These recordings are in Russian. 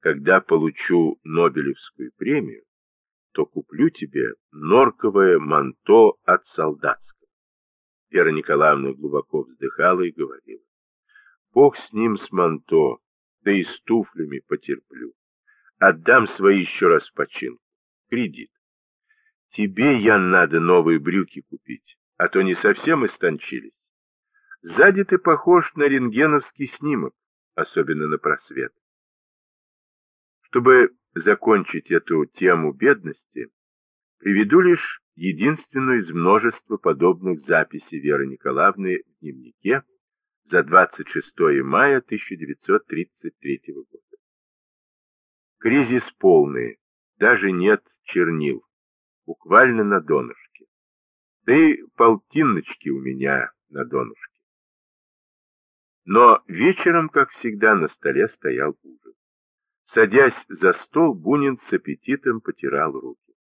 когда получу Нобелевскую премию, то куплю тебе норковое манто от солдатского. Вера Николаевна глубоко вздыхала и говорила, Бог с ним с манто, да и с туфлями потерплю. Отдам свои еще раз починку. Кредит. Тебе, Ян, надо новые брюки купить, а то не совсем истончились. Сзади ты похож на рентгеновский снимок, особенно на просвет. Чтобы закончить эту тему бедности, приведу лишь единственную из множества подобных записей Веры Николаевны в дневнике за 26 мая 1933 года. Кризис полный, даже нет чернил, буквально на донышке. Да и полтинночки у меня на донышке. Но вечером, как всегда, на столе стоял ужин. Садясь за стол, Бунин с аппетитом потирал руки.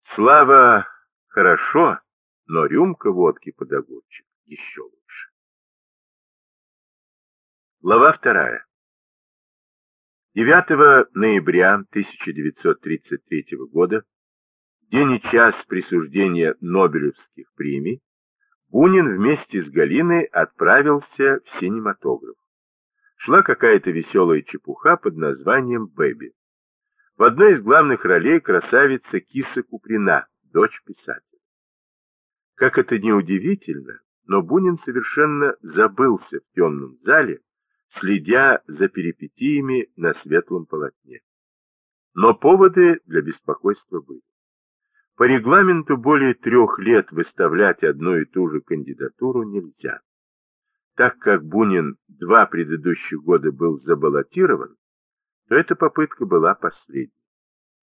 Слава хорошо, но рюмка водки под огурчик еще лучше. Глава вторая. 9 ноября 1933 года, день и час присуждения Нобелевских премий, Бунин вместе с Галиной отправился в синематограф. Шла какая-то веселая чепуха под названием «Бэби». В одной из главных ролей красавица Киса Куприна, дочь писателя. Как это ни удивительно, но Бунин совершенно забылся в темном зале, следя за перипетиями на светлом полотне. Но поводы для беспокойства были. По регламенту более трех лет выставлять одну и ту же кандидатуру нельзя. Так как Бунин два предыдущих года был забаллотирован, то эта попытка была последней.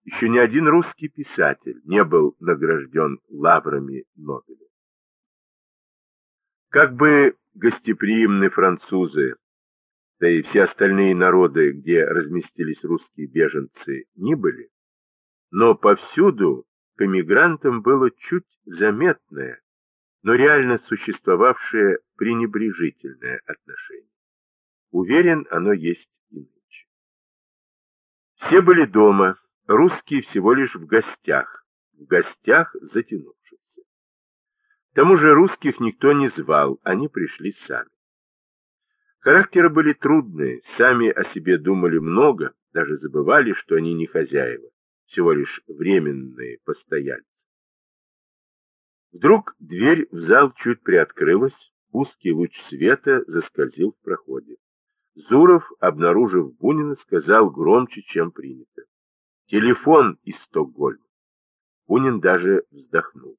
Еще ни один русский писатель не был награжден лаврами Нобеля. Как бы гостеприимны французы да и все остальные народы, где разместились русские беженцы, не были, но повсюду к эмигрантам было чуть заметное, но реально существовавшее пренебрежительное отношение. Уверен, оно есть и нынче. Все были дома, русские всего лишь в гостях, в гостях затянувшихся. К тому же русских никто не звал, они пришли сами. Характеры были трудные, сами о себе думали много, даже забывали, что они не хозяева, всего лишь временные постояльцы. Вдруг дверь в зал чуть приоткрылась, узкий луч света заскользил в проходе. Зуров, обнаружив Бунина, сказал громче, чем принято. «Телефон из Стокгольма». Бунин даже вздохнул.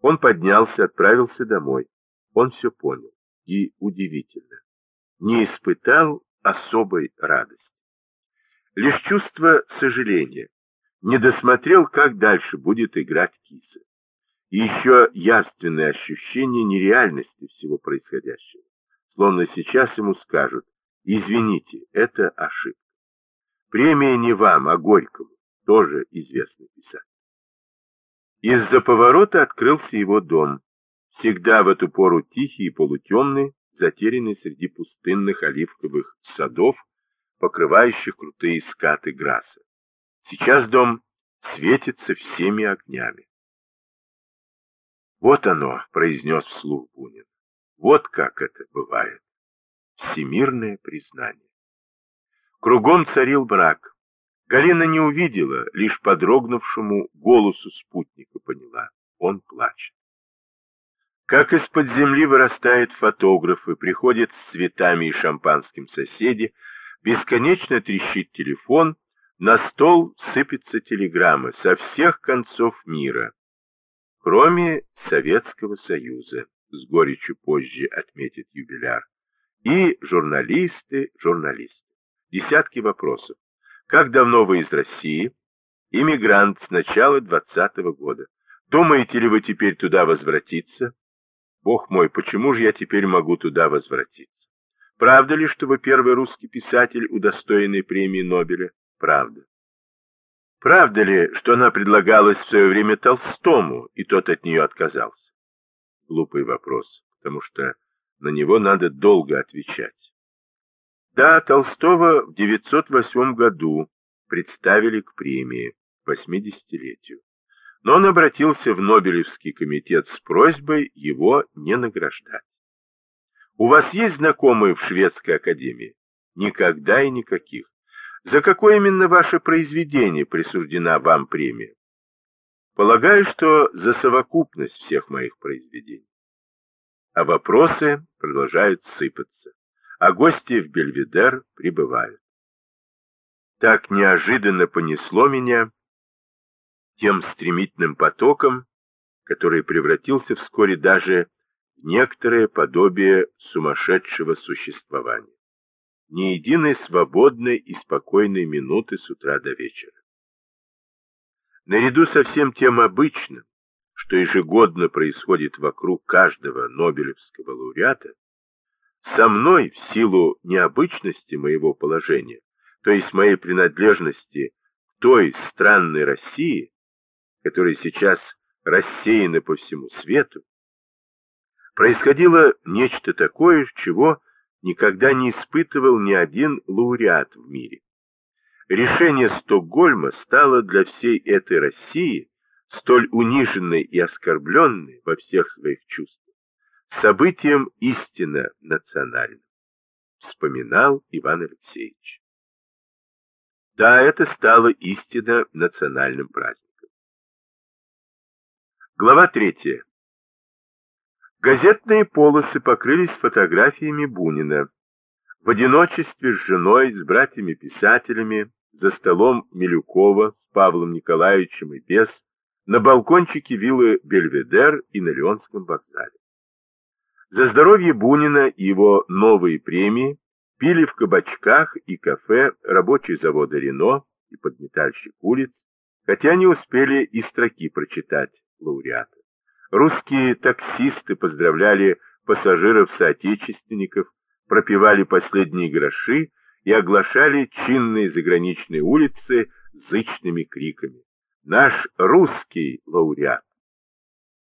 Он поднялся, отправился домой. Он все понял. И удивительно не испытал особой радости. Лишь чувство сожаления. Не досмотрел, как дальше будет играть киса. И еще явственное ощущение нереальности всего происходящего. Словно сейчас ему скажут, извините, это ошибка. Премия не вам, а Горькому, тоже известный писатель. Из-за поворота открылся его дом, всегда в эту пору тихий и полутемный, затерянный среди пустынных оливковых садов, покрывающих крутые скаты Граса. Сейчас дом светится всеми огнями. «Вот оно», — произнес вслух Бунин. «Вот как это бывает. Всемирное признание». Кругом царил брак. Галина не увидела, лишь по дрогнувшему голосу спутника поняла. Он плачет. Как из-под земли вырастают фотографы, приходят с цветами и шампанским соседи, бесконечно трещит телефон, на стол сыпется телеграммы со всех концов мира, кроме Советского Союза, с горечью позже отметит юбиляр, и журналисты, журналисты. Десятки вопросов. Как давно вы из России? Иммигрант с начала 20 -го года. Думаете ли вы теперь туда возвратиться? Бог мой, почему же я теперь могу туда возвратиться? Правда ли, что вы первый русский писатель, удостоенный премии Нобеля? Правда. Правда ли, что она предлагалась в свое время Толстому, и тот от нее отказался? Глупый вопрос, потому что на него надо долго отвечать. Да, Толстого в 908 году представили к премии 80-летию, но он обратился в Нобелевский комитет с просьбой его не награждать. У вас есть знакомые в шведской академии? Никогда и никаких. За какое именно ваше произведение присуждена вам премия? Полагаю, что за совокупность всех моих произведений. А вопросы продолжают сыпаться, а гости в Бельведер прибывают. Так неожиданно понесло меня тем стремительным потоком, который превратился вскоре даже в некоторое подобие сумасшедшего существования ни единой свободной и спокойной минуты с утра до вечера. Наряду со всем тем обычным, что ежегодно происходит вокруг каждого Нобелевского лауреата, со мной в силу необычности моего положения, то есть моей принадлежности к той странной России, которая сейчас рассеяна по всему свету, происходило нечто такое, чего никогда не испытывал ни один лауреат в мире. Решение Стокгольма стало для всей этой России, столь униженной и оскорбленной во всех своих чувствах, событием истинно национальным, вспоминал Иван Алексеевич. Да, это стало истинно национальным праздником. Глава третья. Газетные полосы покрылись фотографиями Бунина. В одиночестве с женой, с братьями-писателями, за столом Милюкова с Павлом Николаевичем и без, на балкончике виллы Бельведер и на Леонском вокзале. За здоровье Бунина и его новые премии пили в кабачках и кафе рабочие завода Рено и подметальщик улиц, хотя не успели и строки прочитать лауреата. Русские таксисты поздравляли пассажиров-соотечественников, пропивали последние гроши и оглашали чинные заграничные улицы зычными криками. Наш русский лауреат!